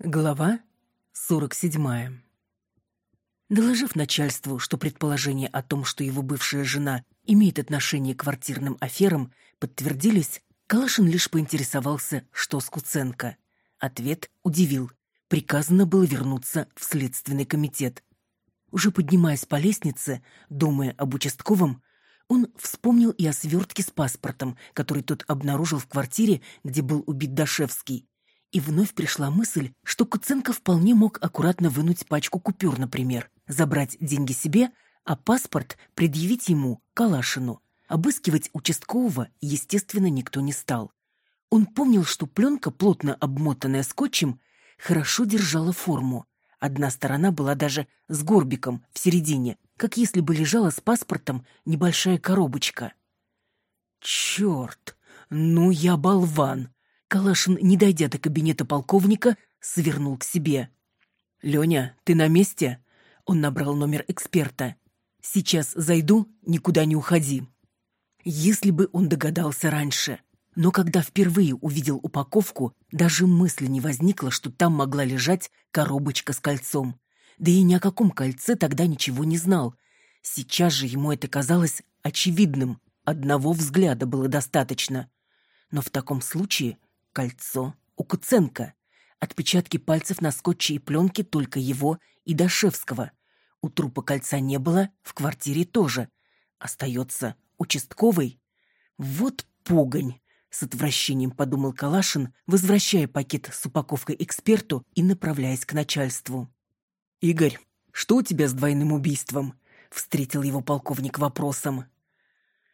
Глава 47. Доложив начальству, что предположения о том, что его бывшая жена имеет отношение к квартирным аферам, подтвердились, Калашин лишь поинтересовался, что с Куценко. Ответ удивил. Приказано было вернуться в следственный комитет. Уже поднимаясь по лестнице, думая об участковом, он вспомнил и о свертке с паспортом, который тот обнаружил в квартире, где был убит Дашевский, и вновь пришла мысль, что Куценко вполне мог аккуратно вынуть пачку купюр, например, забрать деньги себе, а паспорт предъявить ему, Калашину. Обыскивать участкового, естественно, никто не стал. Он помнил, что пленка, плотно обмотанная скотчем, хорошо держала форму. Одна сторона была даже с горбиком в середине, как если бы лежала с паспортом небольшая коробочка. «Черт! Ну я болван!» Калашин, не дойдя до кабинета полковника, свернул к себе. «Леня, ты на месте?» Он набрал номер эксперта. «Сейчас зайду, никуда не уходи». Если бы он догадался раньше. Но когда впервые увидел упаковку, даже мысли не возникло, что там могла лежать коробочка с кольцом. Да и ни о каком кольце тогда ничего не знал. Сейчас же ему это казалось очевидным. Одного взгляда было достаточно. Но в таком случае Кольцо у Куценко. Отпечатки пальцев на скотче и пленке только его и Дашевского. У трупа кольца не было, в квартире тоже. Остается участковый. Вот погонь! С отвращением подумал Калашин, возвращая пакет с упаковкой эксперту и направляясь к начальству. «Игорь, что у тебя с двойным убийством?» Встретил его полковник вопросом.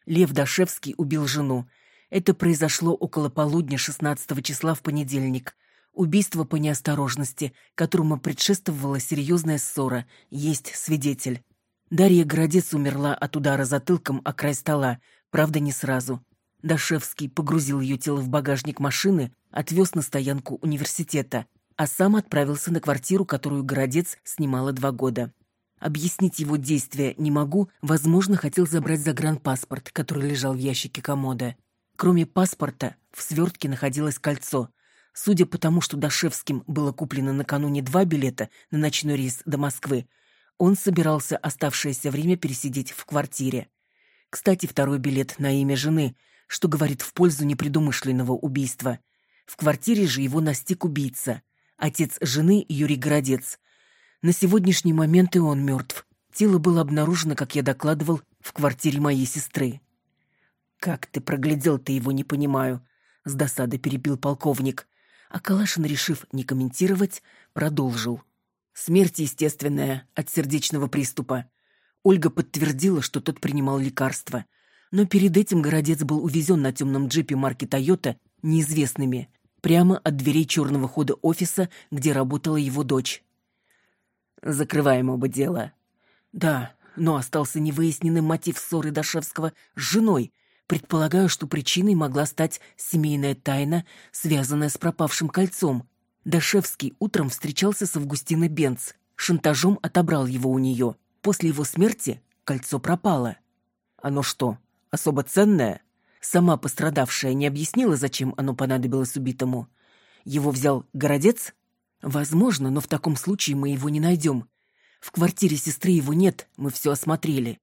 Лев Дашевский убил жену, это произошло около полудня 16 числа в понедельник. Убийство по неосторожности, которому предшествовала серьезная ссора, есть свидетель. Дарья Городец умерла от удара затылком о край стола, правда, не сразу. Дашевский погрузил ее тело в багажник машины, отвез на стоянку университета, а сам отправился на квартиру, которую Городец снимала два года. Объяснить его действия не могу, возможно, хотел забрать загранпаспорт, который лежал в ящике комода. Кроме паспорта, в свертке находилось кольцо. Судя по тому, что Дашевским было куплено накануне два билета на ночной рейс до Москвы, он собирался оставшееся время пересидеть в квартире. Кстати, второй билет на имя жены, что говорит в пользу непредумышленного убийства. В квартире же его настиг убийца. Отец жены Юрий Городец. На сегодняшний момент и он мертв. Тело было обнаружено, как я докладывал, в квартире моей сестры. «Как ты проглядел-то его, не понимаю», — с досады перебил полковник. А Калашин, решив не комментировать, продолжил. «Смерть естественная, от сердечного приступа. Ольга подтвердила, что тот принимал лекарства. Но перед этим городец был увезен на темном джипе марки «Тойота» неизвестными, прямо от дверей черного хода офиса, где работала его дочь. «Закрываем оба дела». «Да, но остался невыясненным мотив ссоры Дашевского с женой», Предполагаю, что причиной могла стать семейная тайна, связанная с пропавшим кольцом. Дашевский утром встречался с Августиной Бенц, шантажом отобрал его у нее. После его смерти кольцо пропало. Оно что, особо ценное? Сама пострадавшая не объяснила, зачем оно понадобилось убитому. Его взял городец? Возможно, но в таком случае мы его не найдем. В квартире сестры его нет, мы все осмотрели.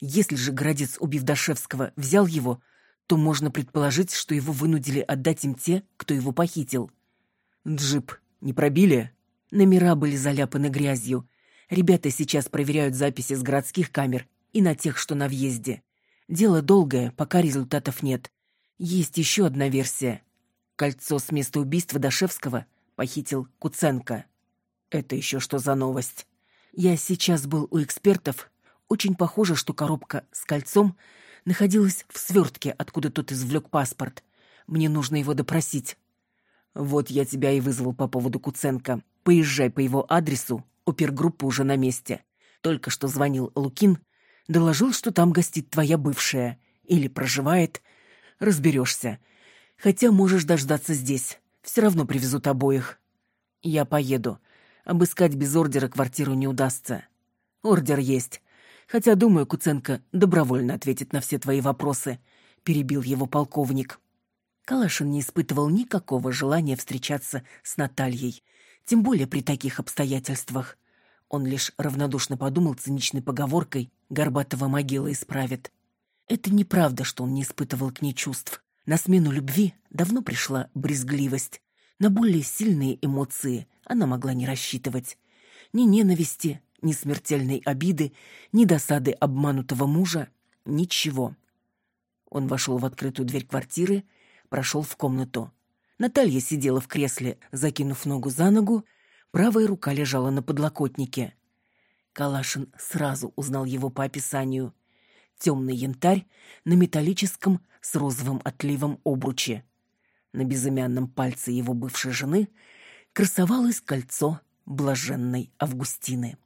Если же Городец, убив Дашевского, взял его, то можно предположить, что его вынудили отдать им те, кто его похитил. Джип не пробили? Номера были заляпаны грязью. Ребята сейчас проверяют записи с городских камер и на тех, что на въезде. Дело долгое, пока результатов нет. Есть еще одна версия. Кольцо с места убийства Дашевского похитил Куценко. Это еще что за новость? Я сейчас был у экспертов, очень похоже, что коробка с кольцом находилась в свертке, откуда тот извлек паспорт. Мне нужно его допросить. Вот я тебя и вызвал по поводу Куценко. Поезжай по его адресу, опергруппа уже на месте. Только что звонил Лукин, доложил, что там гостит твоя бывшая. Или проживает. Разберешься. Хотя можешь дождаться здесь. Все равно привезут обоих. Я поеду. Обыскать без ордера квартиру не удастся. Ордер есть. Хотя, думаю, Куценко добровольно ответит на все твои вопросы», — перебил его полковник. Калашин не испытывал никакого желания встречаться с Натальей, тем более при таких обстоятельствах. Он лишь равнодушно подумал циничной поговоркой «Горбатого могила исправит». Это неправда, что он не испытывал к ней чувств. На смену любви давно пришла брезгливость. На более сильные эмоции она могла не рассчитывать. Ни ненависти, ни смертельной обиды, ни досады обманутого мужа, ничего. Он вошел в открытую дверь квартиры, прошел в комнату. Наталья сидела в кресле, закинув ногу за ногу, правая рука лежала на подлокотнике. Калашин сразу узнал его по описанию. Темный янтарь на металлическом с розовым отливом обруче. На безымянном пальце его бывшей жены красовалось кольцо блаженной Августины.